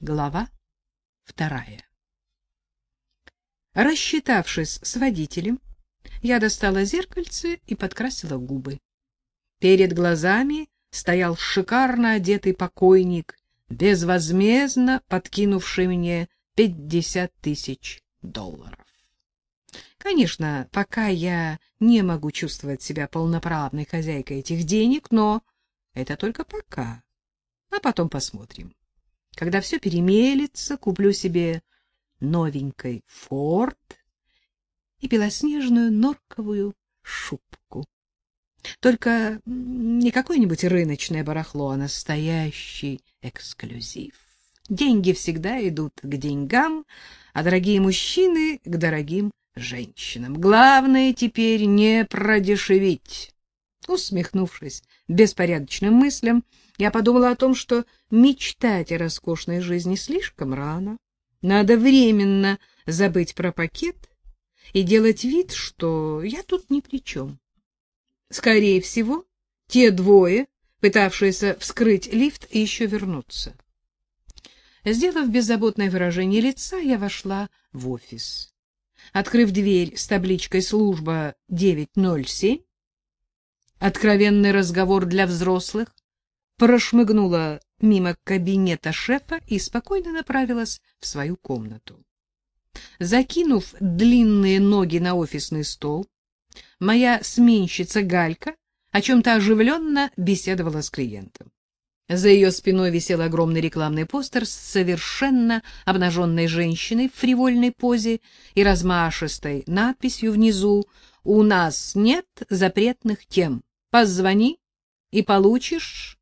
Глава вторая. Рассчитавшись с водителем, я достала зеркальце и подкрасила губы. Перед глазами стоял шикарно одетый покойник, безвозмездно подкинувший мне пятьдесят тысяч долларов. Конечно, пока я не могу чувствовать себя полноправной хозяйкой этих денег, но это только пока. А потом посмотрим. Когда все перемелится, куплю себе новенький форт и белоснежную норковую шубку. Только не какое-нибудь рыночное барахло, а настоящий эксклюзив. Деньги всегда идут к деньгам, а дорогие мужчины — к дорогим женщинам. Главное теперь не продешевить. Усмехнувшись беспорядочным мыслям, я подумала о том, что мечтать о роскошной жизни слишком рано. Надо временно забыть про пакет и делать вид, что я тут ни при чем. Скорее всего, те двое, пытавшиеся вскрыть лифт, еще вернутся. Сделав беззаботное выражение лица, я вошла в офис. Открыв дверь с табличкой «Служба 907», откровенный разговор для взрослых, прошмыгнула мимо кабинета шефа и спокойно направилась в свою комнату. Закинув длинные ноги на офисный стол, моя сменщица Галька о чем-то оживленно беседовала с клиентом. За ее спиной висел огромный рекламный постер с совершенно обнаженной женщиной в фривольной позе и размашистой надписью внизу «У нас нет запретных тем. Позвони и получишь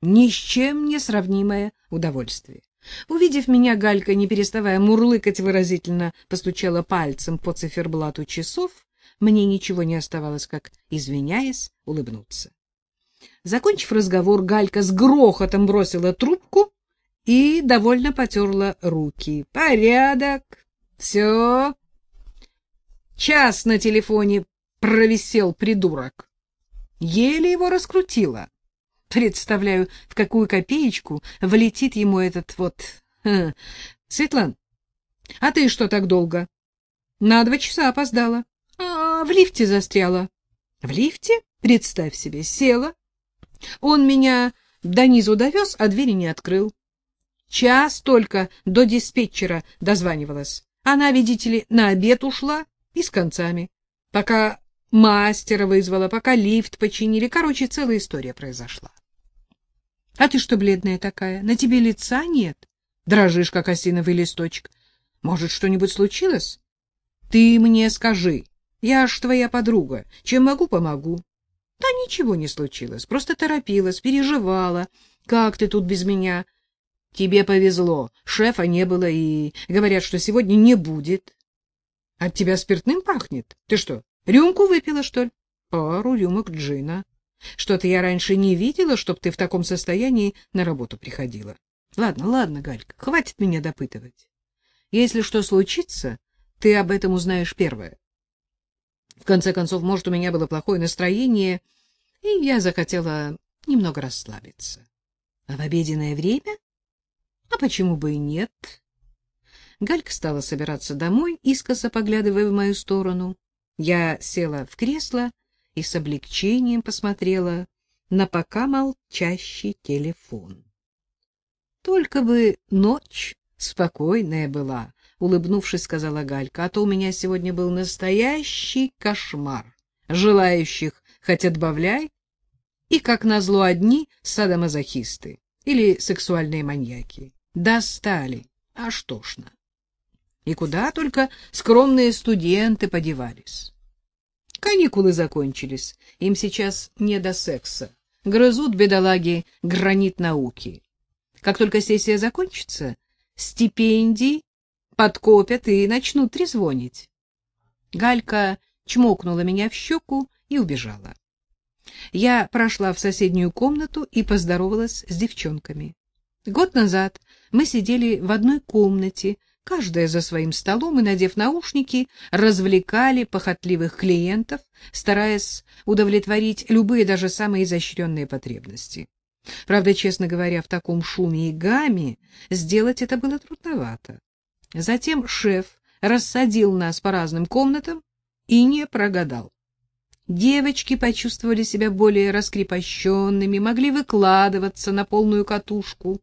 ни с чем не сравнимое удовольствие». Увидев меня, Галька, не переставая мурлыкать выразительно, постучала пальцем по циферблату часов. Мне ничего не оставалось, как, извиняясь, улыбнуться. Закончив разговор, Галька с грохотом бросила трубку и довольно потерла руки. Порядок. Все. Час на телефоне провисел придурок. Еле его раскрутила. Представляю, в какую копеечку влетит ему этот вот... Ха. Светлан, а ты что так долго? На два часа опоздала. А, в лифте застряла. В лифте? Представь себе, села. Он меня до низу довез, а двери не открыл. Час только до диспетчера дозванивалась. Она, видите ли, на обед ушла и с концами. Пока мастера вызвала, пока лифт починили. Короче, целая история произошла. — А ты что бледная такая? На тебе лица нет? Дрожишь, как осиновый листочек. Может, что-нибудь случилось? Ты мне скажи. Я ж твоя подруга. Чем могу, помогу. Да ничего не случилось. Просто торопилась, переживала. Как ты тут без меня? Тебе повезло. Шефа не было и говорят, что сегодня не будет. От тебя спиртным пахнет. Ты что, рюмку выпила, что ли? Пару рюмок джина. Что-то я раньше не видела, чтоб ты в таком состоянии на работу приходила. Ладно, ладно, Галька, хватит меня допытывать. Если что случится, ты об этом узнаешь первое. В конце концов, может, у меня было плохое настроение, и я захотела немного расслабиться. А в обеденное время? А почему бы и нет? Галька стала собираться домой, искоса поглядывая в мою сторону. Я села в кресло и с облегчением посмотрела на пока молчащий телефон. Только бы ночь спокойная была, улыбнувшись, сказала Галька, а то у меня сегодня был настоящий кошмар. Желающих хоть отбавляй, и как назло одни садомазохисты или сексуальные маньяки. Достали, аж тошно. И куда только скромные студенты подевались. Каникулы закончились, им сейчас не до секса. Грызут бедолаги гранит науки. Как только сессия закончится, стипендий подкопят и начнут трезвонить. Галька чмокнула меня в щеку и убежала. Я прошла в соседнюю комнату и поздоровалась с девчонками. Год назад мы сидели в одной комнате, каждая за своим столом и, надев наушники, развлекали похотливых клиентов, стараясь удовлетворить любые, даже самые изощренные потребности. Правда, честно говоря, в таком шуме и гамме сделать это было трудновато. Затем шеф рассадил нас по разным комнатам и не прогадал. Девочки почувствовали себя более раскрепощенными, могли выкладываться на полную катушку.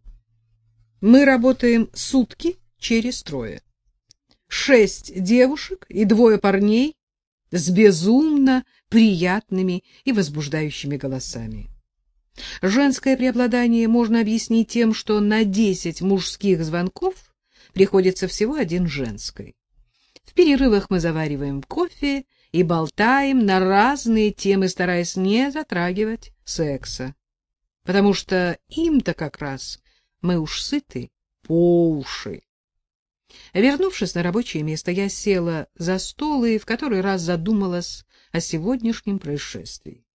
Мы работаем сутки через трое. Шесть девушек и двое парней с безумно приятными и возбуждающими голосами. Женское преобладание можно объяснить тем, что на десять мужских звонков приходится всего один женский. В перерывах мы завариваем кофе и болтаем на разные темы, стараясь не затрагивать секса. Потому что им-то как раз мы уж сыты по уши. Вернувшись на рабочее место, я села за стол и в который раз задумалась о сегодняшнем происшествии.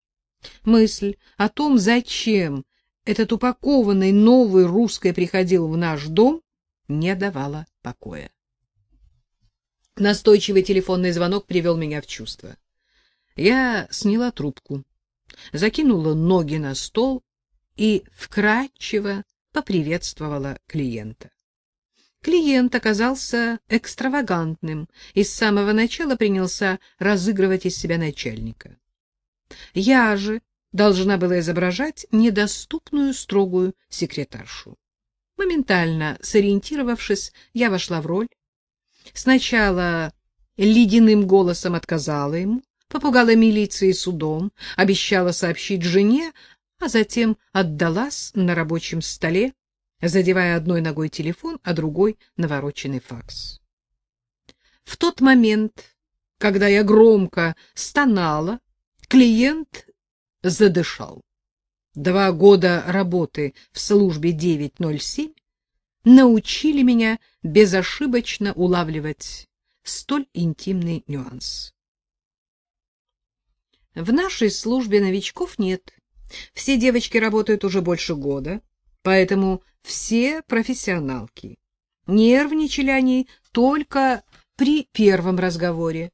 Мысль о том, зачем этот упакованный новый русский приходил в наш дом, не давала покоя. Настойчивый телефонный звонок привел меня в чувство. Я сняла трубку, закинула ноги на стол и вкратчиво поприветствовала клиента. Клиент оказался экстравагантным и с самого начала принялся разыгрывать из себя начальника. Я же должна была изображать недоступную строгую секретаршу. Моментально сориентировавшись, я вошла в роль. Сначала ледяным голосом отказала ему, попугала милицией и судом, обещала сообщить жене, а затем отдалась на рабочем столе, задевая одной ногой телефон, а другой — навороченный факс. В тот момент, когда я громко стонала, клиент задышал. Два года работы в службе 907 научили меня безошибочно улавливать столь интимный нюанс. В нашей службе новичков нет. Все девочки работают уже больше года, поэтому все профессионалки. Нервничали они только при первом разговоре,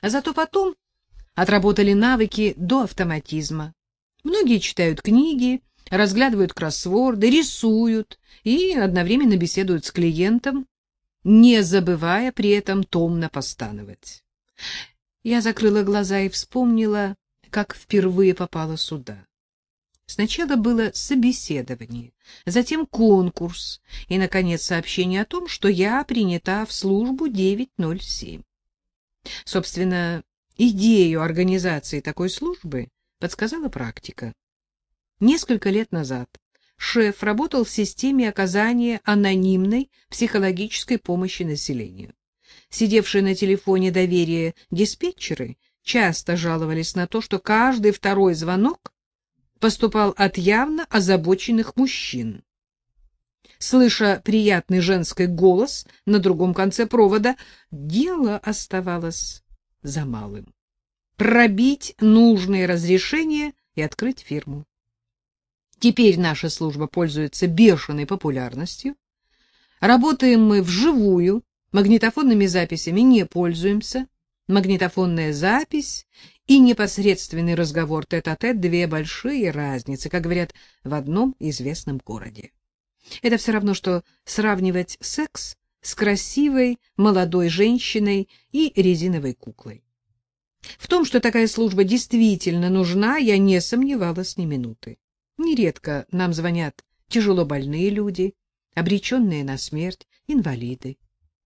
а зато потом отработали навыки до автоматизма. Многие читают книги, разглядывают кроссворды, рисуют и одновременно беседуют с клиентом, не забывая при этом томно постановать. Я закрыла глаза и вспомнила, как впервые попала сюда. Сначала было собеседование, затем конкурс и, наконец, сообщение о том, что я принята в службу 907. Собственно, идею организации такой службы подсказала практика. Несколько лет назад шеф работал в системе оказания анонимной психологической помощи населению. Сидевшие на телефоне доверие диспетчеры часто жаловались на то, что каждый второй звонок поступал от явно озабоченных мужчин. Слыша приятный женский голос на другом конце провода, дело оставалось за малым. Пробить нужные разрешения и открыть фирму. Теперь наша служба пользуется бешеной популярностью. Работаем мы вживую, магнитофонными записями не пользуемся. Магнитофонная запись и непосредственный разговор тет-а-тет -тет две большие разницы, как говорят в одном известном городе. Это все равно что сравнивать секс с красивой молодой женщиной и резиновой куклой. В том, что такая служба действительно нужна, я не сомневалась ни минуты. Нередко нам звонят тяжело больные люди, обреченные на смерть, инвалиды.